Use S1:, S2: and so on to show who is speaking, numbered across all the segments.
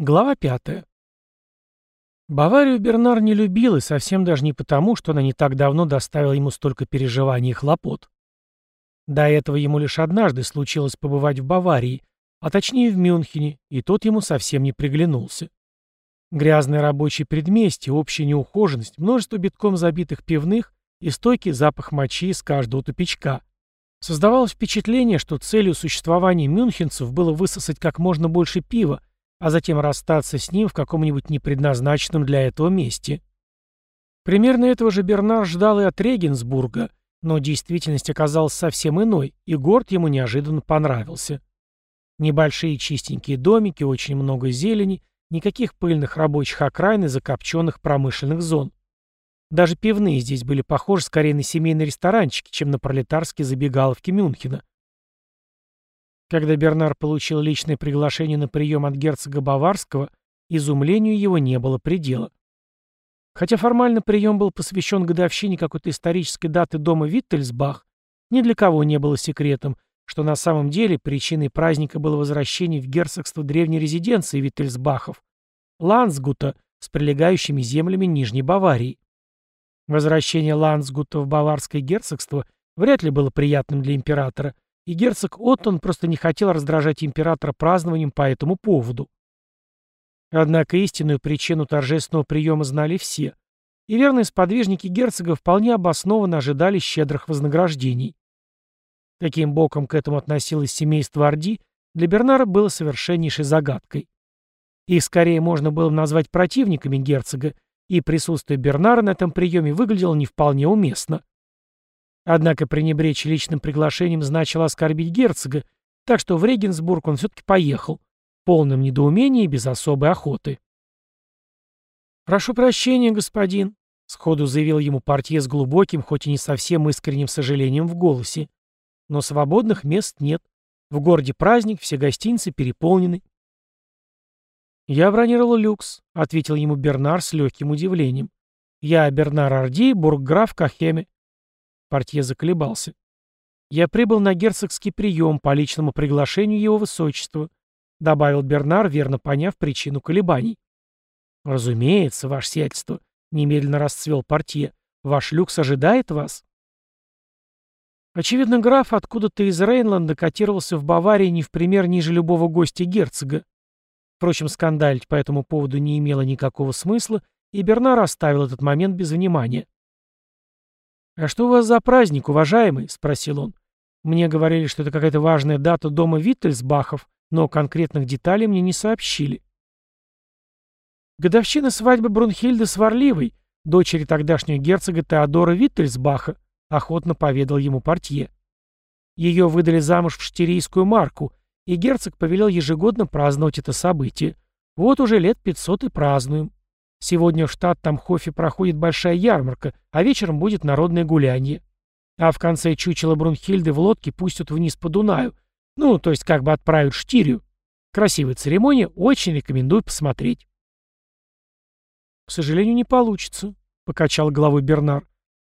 S1: Глава пятая. Баварию Бернар не любил, и совсем даже не потому, что она не так давно доставила ему столько переживаний и хлопот. До этого ему лишь однажды случилось побывать в Баварии, а точнее в Мюнхене, и тот ему совсем не приглянулся. Грязные рабочие предместья, общая неухоженность, множество битком забитых пивных и стойкий запах мочи из каждого тупичка. Создавалось впечатление, что целью существования мюнхенцев было высосать как можно больше пива, а затем расстаться с ним в каком-нибудь непредназначенном для этого месте. Примерно этого же Бернар ждал и от Регенсбурга, но действительность оказалась совсем иной, и город ему неожиданно понравился. Небольшие чистенькие домики, очень много зелени, никаких пыльных рабочих окраин и закопченных промышленных зон. Даже пивные здесь были похожи скорее на семейные ресторанчики, чем на пролетарские забегаловки Мюнхена. Когда Бернар получил личное приглашение на прием от герцога Баварского, изумлению его не было предела. Хотя формально прием был посвящен годовщине какой-то исторической даты дома Виттельсбах, ни для кого не было секретом, что на самом деле причиной праздника было возвращение в герцогство древней резиденции Виттельсбахов, Лансгута с прилегающими землями Нижней Баварии. Возвращение Лансгута в Баварское герцогство вряд ли было приятным для императора, и герцог Оттон просто не хотел раздражать императора празднованием по этому поводу. Однако истинную причину торжественного приема знали все, и верные сподвижники герцога вполне обоснованно ожидали щедрых вознаграждений. Каким боком к этому относилось семейство Орди, для Бернара было совершеннейшей загадкой. Их скорее можно было назвать противниками герцога, и присутствие Бернара на этом приеме выглядело не вполне уместно. Однако пренебречь личным приглашением значило оскорбить герцога, так что в Регенсбург он все-таки поехал, в полном недоумении и без особой охоты. «Прошу прощения, господин», — сходу заявил ему портье с глубоким, хоть и не совсем искренним сожалением в голосе. «Но свободных мест нет. В городе праздник, все гостиницы переполнены. «Я бронировал люкс», — ответил ему Бернар с легким удивлением. «Я Бернар Орди, бургграф Кахеме». Портье заколебался. «Я прибыл на герцогский прием по личному приглашению его высочества», — добавил Бернар, верно поняв причину колебаний. «Разумеется, ваше сиятельство», — немедленно расцвел портье. «Ваш люкс ожидает вас?» Очевидно, граф откуда-то из Рейнланда котировался в Баварии не в пример ниже любого гостя герцога. Впрочем, скандалить по этому поводу не имело никакого смысла, и Бернар оставил этот момент без внимания. «А что у вас за праздник, уважаемый?» — спросил он. «Мне говорили, что это какая-то важная дата дома Виттельсбахов, но конкретных деталей мне не сообщили». «Годовщина свадьбы Брунхильды Сварливой, дочери тогдашнего герцога Теодора Виттельсбаха», — охотно поведал ему портье. Ее выдали замуж в штирийскую марку, и герцог повелел ежегодно праздновать это событие. Вот уже лет 500 и празднуем. Сегодня в штат Тамхофе проходит большая ярмарка, а вечером будет народное гулянье. А в конце чучела Брунхильды в лодке пустят вниз по Дунаю. Ну, то есть как бы отправят штирью. Красивая церемония, очень рекомендую посмотреть. «К сожалению, не получится», — покачал головой Бернар.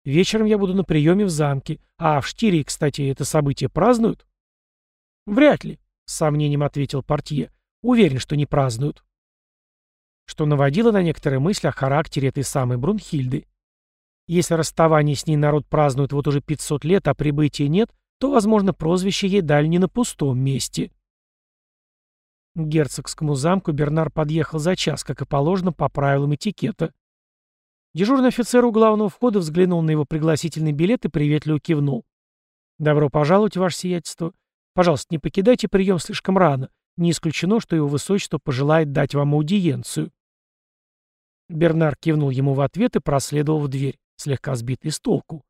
S1: «Вечером я буду на приеме в замке. А в Штирии, кстати, это событие празднуют?» «Вряд ли. — с сомнением ответил портье. «Уверен, что не празднуют». Что наводило на некоторые мысли о характере этой самой Брунхильды. Если расставание с ней народ празднует вот уже 500 лет, а прибытия нет, то, возможно, прозвище ей дали не на пустом месте. К герцогскому замку Бернар подъехал за час, как и положено, по правилам этикета. Дежурный офицер у главного входа взглянул на его пригласительный билет и приветливо кивнул. «Добро пожаловать, ваше сиятельство. Пожалуйста, не покидайте прием слишком рано. Не исключено, что его высочество пожелает дать вам аудиенцию. Бернар кивнул ему в ответ и проследовал в дверь, слегка сбитый с толку.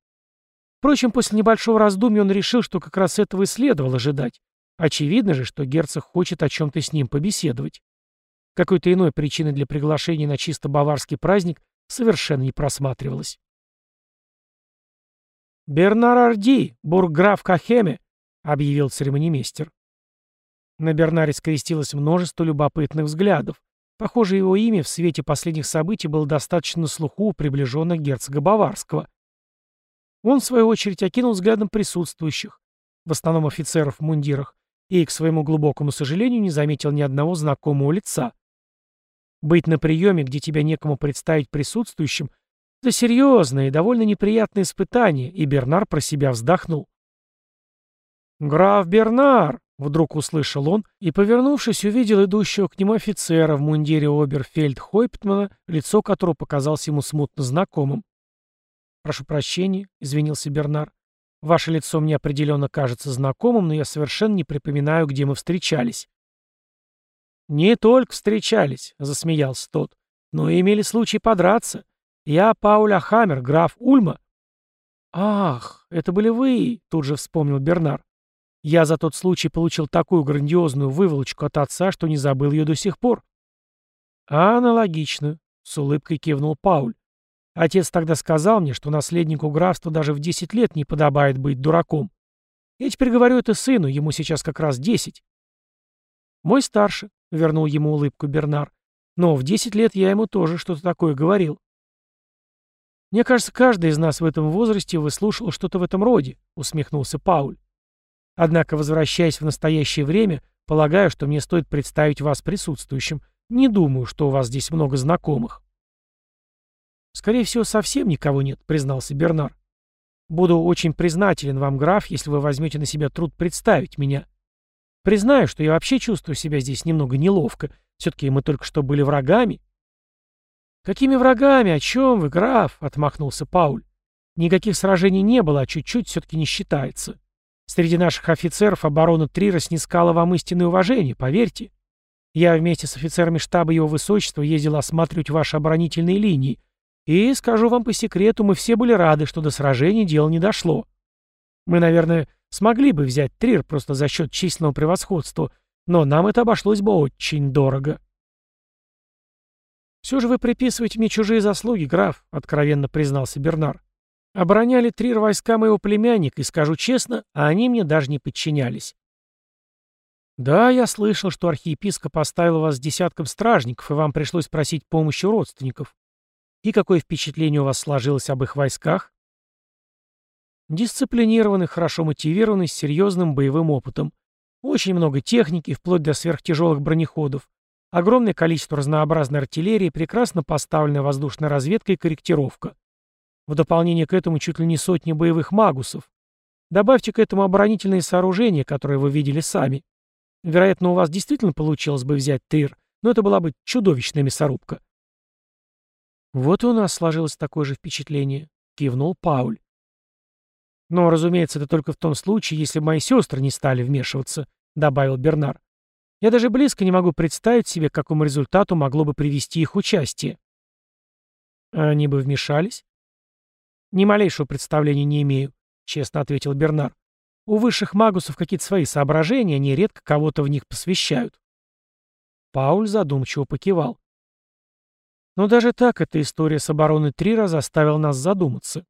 S1: Впрочем, после небольшого раздумья он решил, что как раз этого и следовало ожидать. Очевидно же, что герцог хочет о чем-то с ним побеседовать. Какой-то иной причины для приглашения на чисто баварский праздник совершенно не просматривалось. «Бернар Орди, бургграф Кахеме», объявил церемонимейстер. На Бернаре скрестилось множество любопытных взглядов. Похоже, его имя в свете последних событий было достаточно на слуху у приближенных герцога Баварского. Он, в свою очередь, окинул взглядом присутствующих, в основном офицеров в мундирах, и, к своему глубокому сожалению, не заметил ни одного знакомого лица. Быть на приеме, где тебя некому представить присутствующим, это серьезное и довольно неприятное испытание, и Бернар про себя вздохнул. «Граф Бернар!» — вдруг услышал он и, повернувшись, увидел идущего к нему офицера в мундире оберфельд Хойптмана, лицо которого показалось ему смутно знакомым. «Прошу прощения», — извинился Бернар. «Ваше лицо мне определенно кажется знакомым, но я совершенно не припоминаю, где мы встречались». «Не только встречались», — засмеялся тот, — «но и имели случай подраться. Я Пауля Хаммер, граф Ульма». «Ах, это были вы», — тут же вспомнил Бернар. «Я за тот случай получил такую грандиозную выволочку от отца, что не забыл ее до сих пор». «Аналогично», — с улыбкой кивнул Пауль. Отец тогда сказал мне, что наследнику графства даже в 10 лет не подобает быть дураком. Я теперь говорю это сыну, ему сейчас как раз 10. Мой старший, — вернул ему улыбку Бернар. Но в 10 лет я ему тоже что-то такое говорил. Мне кажется, каждый из нас в этом возрасте выслушал что-то в этом роде, — усмехнулся Пауль. Однако, возвращаясь в настоящее время, полагаю, что мне стоит представить вас присутствующим. Не думаю, что у вас здесь много знакомых. «Скорее всего, совсем никого нет», — признался Бернар. «Буду очень признателен вам, граф, если вы возьмете на себя труд представить меня. Признаю, что я вообще чувствую себя здесь немного неловко. Все-таки мы только что были врагами». «Какими врагами? О чем вы, граф?» — отмахнулся Пауль. «Никаких сражений не было, а чуть-чуть все-таки не считается. Среди наших офицеров оборона Трира снискала вам истинное уважение, поверьте. Я вместе с офицерами штаба его высочества ездил осматривать ваши оборонительные линии, и, скажу вам по секрету, мы все были рады, что до сражения дело не дошло. Мы, наверное, смогли бы взять Трир просто за счет численного превосходства, но нам это обошлось бы очень дорого. «Все же вы приписываете мне чужие заслуги, граф», — откровенно признался Бернар. «Обороняли Трир войска моего племянника, и, скажу честно, а они мне даже не подчинялись». «Да, я слышал, что архиепископ оставил вас с десятком стражников, и вам пришлось просить помощи родственников. И какое впечатление у вас сложилось об их войсках? Дисциплинированный, хорошо мотивированный, с серьезным боевым опытом. Очень много техники, вплоть до сверхтяжелых бронеходов. Огромное количество разнообразной артиллерии, прекрасно поставленная воздушная разведка и корректировка. В дополнение к этому чуть ли не сотни боевых магусов. Добавьте к этому оборонительные сооружения, которые вы видели сами. Вероятно, у вас действительно получилось бы взять Тыр, но это была бы чудовищная мясорубка. «Вот и у нас сложилось такое же впечатление», — кивнул Пауль. «Но, разумеется, это только в том случае, если мои сестры не стали вмешиваться», — добавил Бернар. «Я даже близко не могу представить себе, к какому результату могло бы привести их участие». «Они бы вмешались?» «Ни малейшего представления не имею», — честно ответил Бернар. «У высших магусов какие-то свои соображения, они редко кого-то в них посвящают». Пауль задумчиво покивал. Но даже так эта история с обороной Трира заставила нас задуматься.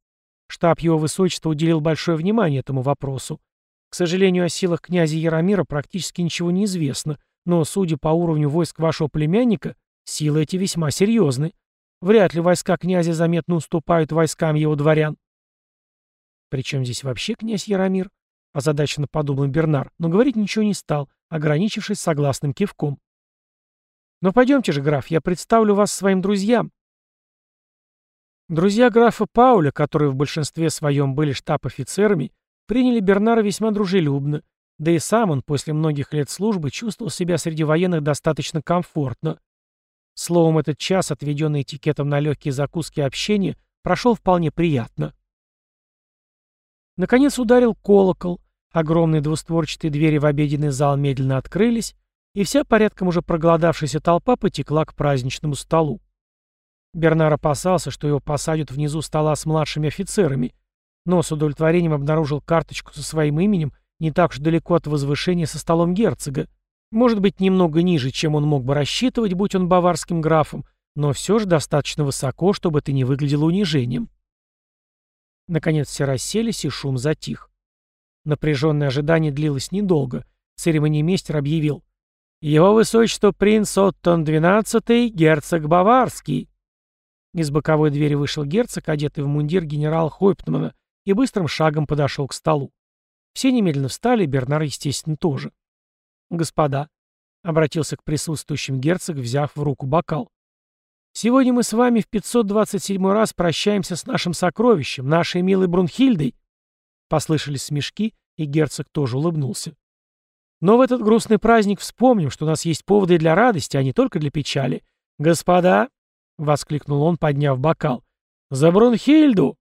S1: Штаб его высочества уделил большое внимание этому вопросу. К сожалению, о силах князя Яромира практически ничего не известно, но, судя по уровню войск вашего племянника, силы эти весьма серьезны. Вряд ли войска князя заметно уступают войскам его дворян. Причем здесь вообще князь Яромир? Озадаченно подумал Бернар, но говорить ничего не стал, ограничившись согласным кивком. Но пойдемте же, граф, я представлю вас своим друзьям. Друзья графа Пауля, которые в большинстве своем были штаб-офицерами, приняли Бернара весьма дружелюбно, да и сам он после многих лет службы чувствовал себя среди военных достаточно комфортно. Словом, этот час, отведенный этикетом на легкие закуски общения, прошел вполне приятно. Наконец ударил колокол, огромные двустворчатые двери в обеденный зал медленно открылись, и вся порядком уже проголодавшаяся толпа потекла к праздничному столу. Бернар опасался, что его посадят внизу стола с младшими офицерами, но с удовлетворением обнаружил карточку со своим именем не так уж далеко от возвышения со столом герцога, может быть, немного ниже, чем он мог бы рассчитывать, будь он баварским графом, но все же достаточно высоко, чтобы это не выглядело унижением. Наконец все расселись, и шум затих. Напряженное ожидание длилось недолго. Церемонимейстер объявил «Его высочество принц Оттон XII, герцог Баварский». Из боковой двери вышел герцог, одетый в мундир генерал Хойптмана, и быстрым шагом подошел к столу. Все немедленно встали, Бернар, естественно, тоже. «Господа», — обратился к присутствующим герцог, взяв в руку бокал, Сегодня мы с вами в 527 раз прощаемся с нашим сокровищем, нашей милой Брунхильдой. Послышались смешки, и герцог тоже улыбнулся. Но в этот грустный праздник вспомним, что у нас есть поводы для радости, а не только для печали. Господа, — воскликнул он, подняв бокал, — за Брунхильду!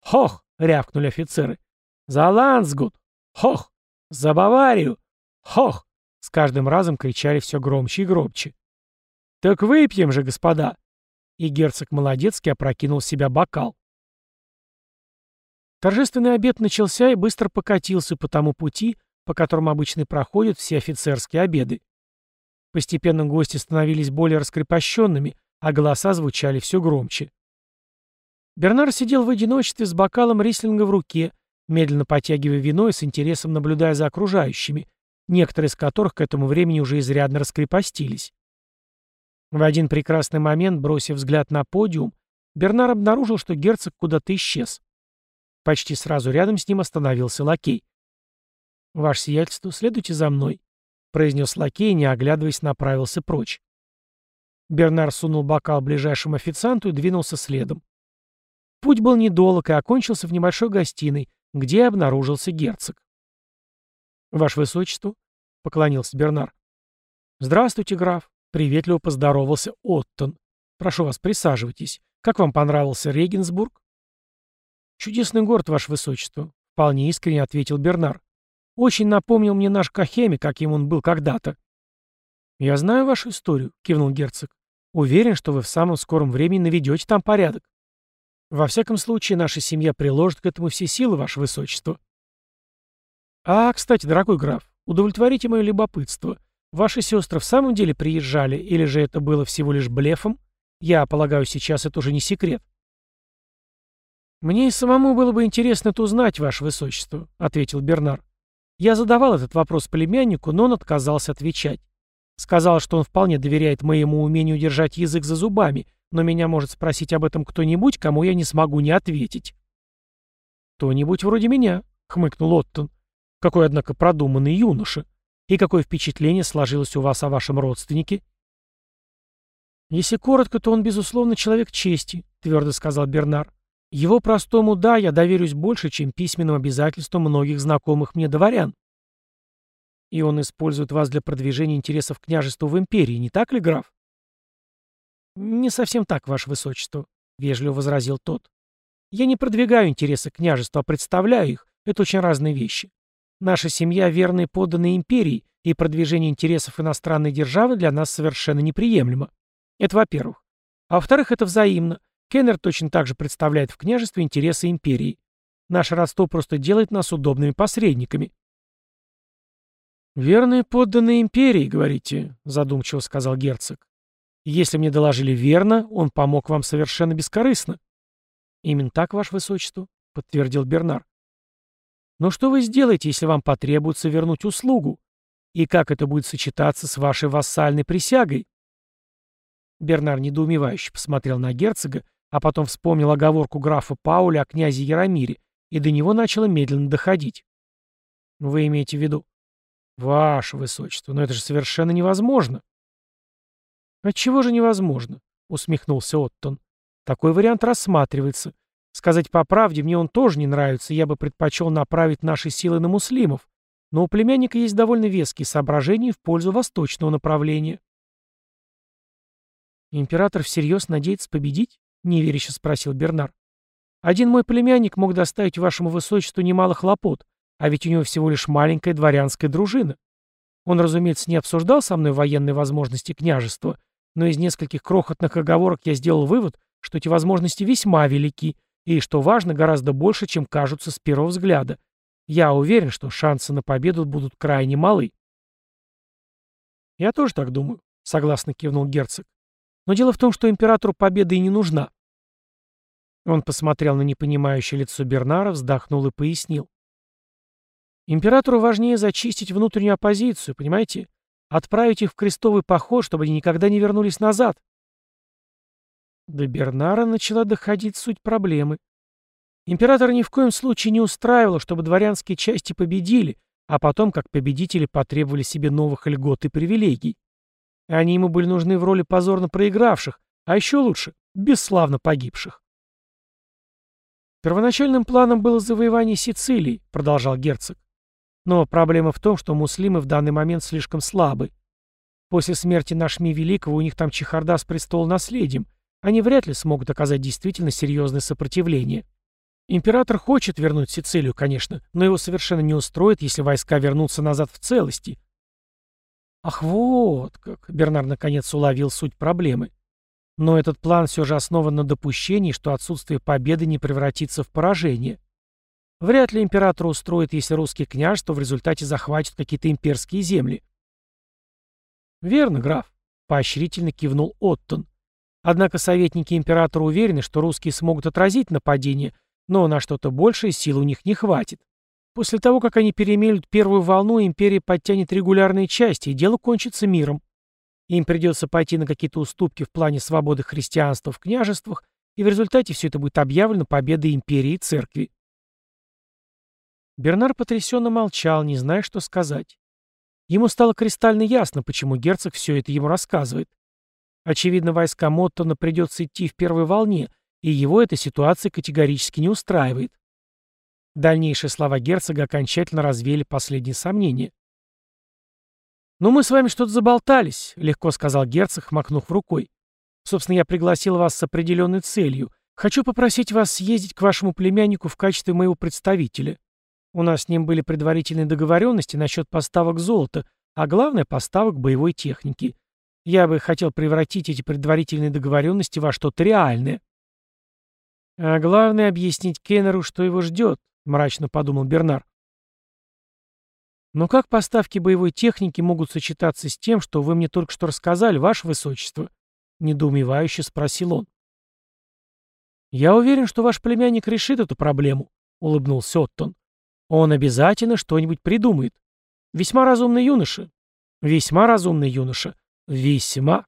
S1: Хох! — рявкнули офицеры. За Лансгут! Хох! За Баварию! Хох! С каждым разом кричали все громче и громче. «Так выпьем же, господа!» И герцог Молодецкий опрокинул в себя бокал. Торжественный обед начался и быстро покатился по тому пути, по которому обычно проходят все офицерские обеды. Постепенно гости становились более раскрепощенными, а голоса звучали все громче. Бернар сидел в одиночестве с бокалом рислинга в руке, медленно потягивая вино и с интересом наблюдая за окружающими, некоторые из которых к этому времени уже изрядно раскрепостились. В один прекрасный момент, бросив взгляд на подиум, Бернар обнаружил, что герцог куда-то исчез. Почти сразу рядом с ним остановился лакей. «Ваше сиятельство, следуйте за мной», — произнес лакей не оглядываясь, направился прочь. Бернар сунул бокал ближайшему официанту и двинулся следом. Путь был недолг и окончился в небольшой гостиной, где обнаружился герцог. «Ваше Высочество», — поклонился Бернар. «Здравствуйте, граф», — приветливо поздоровался Оттон. «Прошу вас, присаживайтесь. Как вам понравился Регенсбург?» «Чудесный город, Ваше Высочество», — вполне искренне ответил Бернар. «Очень напомнил мне наш Кахеми, каким он был когда-то». «Я знаю вашу историю», — кивнул герцог. «Уверен, что вы в самом скором времени наведете там порядок. Во всяком случае, наша семья приложит к этому все силы, Ваше Высочество». «А, кстати, дорогой граф, удовлетворите мое любопытство. Ваши сестры в самом деле приезжали, или же это было всего лишь блефом? Я полагаю, сейчас это уже не секрет». «Мне и самому было бы интересно это узнать, Ваше Высочество», — ответил Бернар. Я задавал этот вопрос племяннику, но он отказался отвечать. Сказал, что он вполне доверяет моему умению держать язык за зубами, но меня может спросить об этом кто-нибудь, кому я не смогу не ответить. «Кто-нибудь вроде меня», — хмыкнул Оттон. Какой, однако, продуманный юноша. И какое впечатление сложилось у вас о вашем родственнике? Если коротко, то он, безусловно, человек чести, твердо сказал Бернар. Его простому «да» я доверюсь больше, чем письменным обязательствам многих знакомых мне дворян. И он использует вас для продвижения интересов княжества в империи, не так ли, граф? Не совсем так, ваше высочество, вежливо возразил тот. Я не продвигаю интересы княжества, а представляю их. Это очень разные вещи. Наша семья — верные подданные империи, и продвижение интересов иностранной державы для нас совершенно неприемлемо. Это во-первых. А во-вторых, это взаимно. Кеннер точно так же представляет в княжестве интересы империи. Наше родство просто делает нас удобными посредниками. «Верные подданные империи, говорите», — задумчиво сказал герцог. «Если мне доложили верно, он помог вам совершенно бескорыстно». «Именно так, ваше высочество», — подтвердил Бернар. Но что вы сделаете, если вам потребуется вернуть услугу? И как это будет сочетаться с вашей вассальной присягой? Бернар недоумевающе посмотрел на герцога, а потом вспомнил оговорку графа Пауля о князе Яромире, и до него начало медленно доходить. Вы имеете в виду? Ваше высочество, но это же совершенно невозможно. Отчего же невозможно? Усмехнулся Оттон. Такой вариант рассматривается. Сказать по правде, мне он тоже не нравится, я бы предпочел направить наши силы на муслимов, но у племянника есть довольно веские соображения в пользу восточного направления. «Император всерьез надеется победить?» — неверяще спросил Бернар. «Один мой племянник мог доставить вашему высочеству немало хлопот, а ведь у него всего лишь маленькая дворянская дружина. Он, разумеется, не обсуждал со мной военные возможности княжества, но из нескольких крохотных оговорок я сделал вывод, что эти возможности весьма велики, и, что важно, гораздо больше, чем кажутся с первого взгляда. Я уверен, что шансы на победу будут крайне малы. «Я тоже так думаю», — согласно кивнул герцог. «Но дело в том, что императору победа и не нужна». Он посмотрел на непонимающее лицо Бернара, вздохнул и пояснил. «Императору важнее зачистить внутреннюю оппозицию, понимаете? Отправить их в крестовый поход, чтобы они никогда не вернулись назад. До Бернара начала доходить суть проблемы. Император ни в коем случае не устраивал, чтобы дворянские части победили, а потом, как победители, потребовали себе новых льгот и привилегий. Они ему были нужны в роли позорно проигравших, А еще лучше — бесславно погибших. Первоначальным планом было завоевание Сицилии, продолжал герцог. Но проблема в том, что муслимы в данный момент слишком слабы. После смерти Нашми Великого у них там чехарда с престол наследием. Они вряд ли смогут оказать действительно серьезное сопротивление. Император хочет вернуть Сицилию, конечно, но его совершенно не устроит, если войска вернутся назад в целости. Ах, вот как! Бернар наконец уловил суть проблемы. Но этот план все же основан на допущении, что отсутствие победы не превратится в поражение. Вряд ли император устроит, если русские княжества в результате захватят какие-то имперские земли. Верно, граф, поощрительно кивнул Оттон. Однако советники императора уверены, что русские смогут отразить нападение, но на что-то большее сил у них не хватит. После того, как они перемелют первую волну, империя подтянет регулярные части, и дело кончится миром. Им придется пойти на какие-то уступки в плане свободы христианства в княжествах, и в результате все это будет объявлено победой империи и церкви. Бернар потрясенно молчал, не зная, что сказать. Ему стало кристально ясно, почему герцог все это ему рассказывает. Очевидно, войска Моттона придется идти в первой волне, и его эта ситуация категорически не устраивает. Дальнейшие слова герцога окончательно развеяли последние сомнения. «Ну, мы с вами что-то заболтались», — легко сказал герцог, махнув рукой. «Собственно, я пригласил вас с определенной целью. Хочу попросить вас съездить к вашему племяннику в качестве моего представителя. У нас с ним были предварительные договоренности насчет поставок золота, а главное — поставок боевой техники. Я бы хотел превратить эти предварительные договоренности во что-то реальное». «А главное — объяснить Кеннеру, что его ждет», — мрачно подумал Бернар. Но как поставки боевой техники могут сочетаться с тем, что вы мне только что рассказали, ваше высочество? Недоумевающе спросил он. Я уверен, что ваш племянник решит эту проблему, улыбнулся Оттон. Он обязательно что-нибудь придумает. Весьма разумный юноша. Весьма разумный юноша. Весьма.